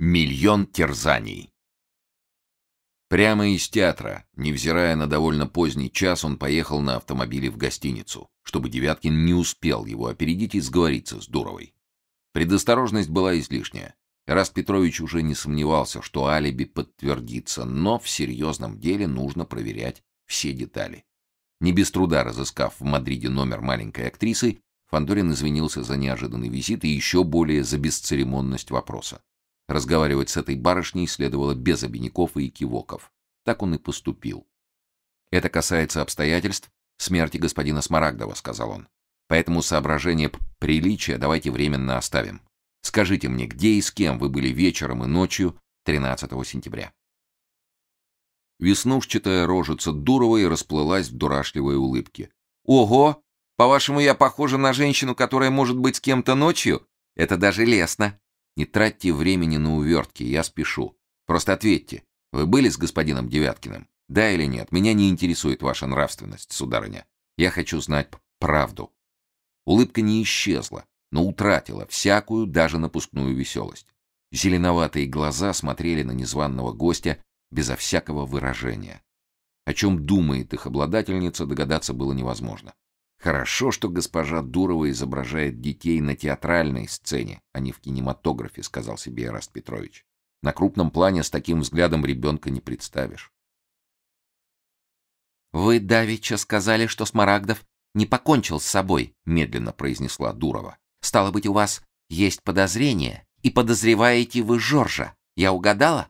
Миллион терзаний. Прямо из театра, невзирая на довольно поздний час, он поехал на автомобиле в гостиницу, чтобы Девяткин не успел его опередить и сговориться с Дуровой. Предосторожность была излишняя. Раст Петрович уже не сомневался, что алиби подтвердится, но в серьезном деле нужно проверять все детали. Не без труда разыскав в Мадриде номер маленькой актрисы, Фандорин извинился за неожиданный визит и еще более за бесцеремонность вопроса. Разговаривать с этой барышней следовало без обиняков и кивоков. Так он и поступил. Это касается обстоятельств смерти господина Смарагдова, сказал он. Поэтому соображение приличия давайте временно оставим. Скажите мне, где и с кем вы были вечером и ночью 13 сентября? Веснушчатая рожица Дуровой расплылась в дурашливой улыбке. Ого, по-вашему, я похожа на женщину, которая может быть с кем-то ночью? Это даже лестно. Не тратьте времени на увертки, я спешу. Просто ответьте, вы были с господином Девяткиным? Да или нет? Меня не интересует ваша нравственность, сударыня. Я хочу знать правду. Улыбка не исчезла, но утратила всякую, даже напускную веселость. Зеленоватые глаза смотрели на незваного гостя безо всякого выражения. О чем думает их обладательница, догадаться было невозможно. Хорошо, что госпожа Дурова изображает детей на театральной сцене, а не в кинематографе, сказал себе Эраст Петрович. На крупном плане с таким взглядом ребенка не представишь. Вы давеча сказали, что Смарагдов не покончил с собой, медленно произнесла Дурова. Стало быть, у вас есть подозрение, и подозреваете вы Жоржа. Я угадала?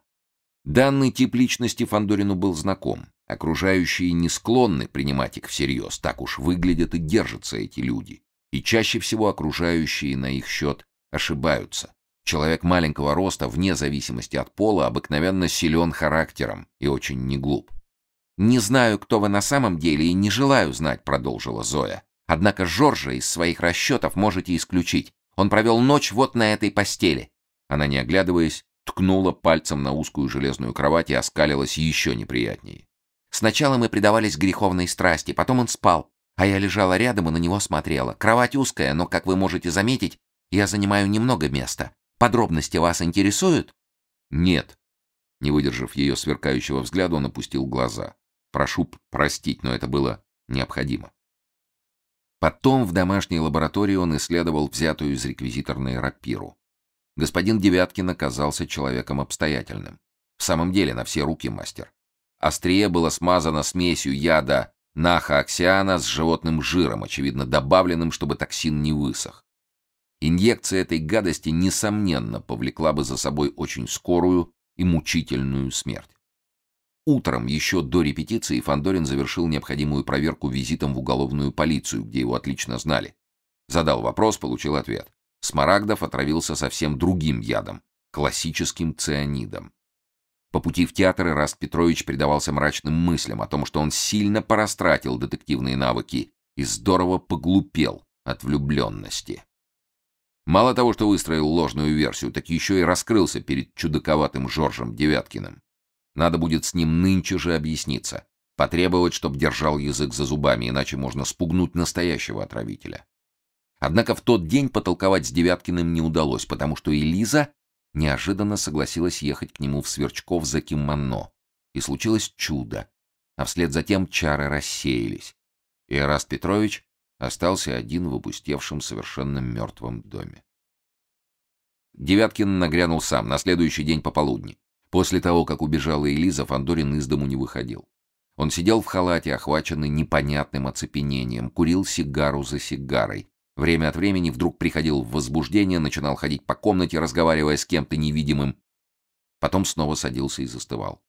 Данный тип личности Фандорину был знаком. Окружающие не склонны принимать их всерьез, так уж выглядят и держатся эти люди. И чаще всего окружающие на их счет ошибаются. Человек маленького роста, вне зависимости от пола, обыкновенно силен характером и очень неглуп. «Не знаю, кто вы на самом деле, и не желаю знать», — продолжила Зоя. «Однако Жоржа из своих расчетов можете исключить. Он провел ночь вот на этой постели». Она, не оглядываясь, ткнула пальцем на узкую железную кровать и оскалилась еще неприятнее. Сначала мы предавались греховной страсти, потом он спал, а я лежала рядом и на него смотрела. Кровать узкая, но, как вы можете заметить, я занимаю немного места. Подробности вас интересуют? Нет. Не выдержав ее сверкающего взгляда, он опустил глаза. Прошу простить, но это было необходимо. Потом в домашней лаборатории он исследовал взятую из реквизиторной рапиру. Господин Девяткин оказался человеком обстоятельным. В самом деле, на все руки мастер. Острие было смазано смесью яда нахооксиана с животным жиром, очевидно добавленным, чтобы токсин не высох. Инъекция этой гадости несомненно повлекла бы за собой очень скорую и мучительную смерть. Утром, еще до репетиции, Фандорин завершил необходимую проверку визитом в уголовную полицию, где его отлично знали. Задал вопрос, получил ответ. Смарагдов отравился совсем другим ядом классическим цианидом. По пути в театр Ираст Петрович предавался мрачным мыслям о том, что он сильно порастратил детективные навыки и здорово поглупел от влюбленности. Мало того, что выстроил ложную версию, так еще и раскрылся перед чудаковатым Жоржем Девяткиным. Надо будет с ним нынче же объясниться, потребовать, чтоб держал язык за зубами, иначе можно спугнуть настоящего отравителя. Однако в тот день потолковать с Девяткиным не удалось, потому что Элиза неожиданно согласилась ехать к нему в Сверчков за кимоно. И случилось чудо. А вслед за тем чары рассеялись. И Эраст Петрович остался один в опустевшем совершенно мертвом доме. Девяткин нагрянул сам на следующий день пополудни. После того, как убежала Элиза, Фандорин из дому не выходил. Он сидел в халате, охваченный непонятным оцепенением, курил сигару за сигарой, Время от времени вдруг приходил в возбуждение, начинал ходить по комнате, разговаривая с кем-то невидимым. Потом снова садился и застывал.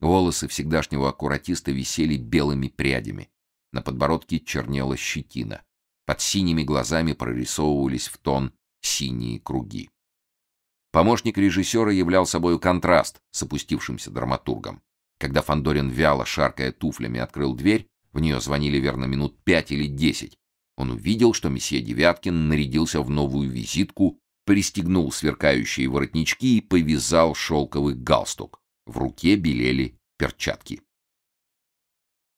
Волосы всегдашнего аккуратиста висели белыми прядями. На подбородке чернела щетина. Под синими глазами прорисовывались в тон синие круги. Помощник режиссера являл собой контраст с опустившимся драматургом. Когда Фандорин вяло шаркая туфлями открыл дверь, в нее звонили верно минут пять или десять. Он увидел, что месье Девяткин нарядился в новую визитку, пристегнул сверкающие воротнички и повязал шелковый галстук. В руке белели перчатки.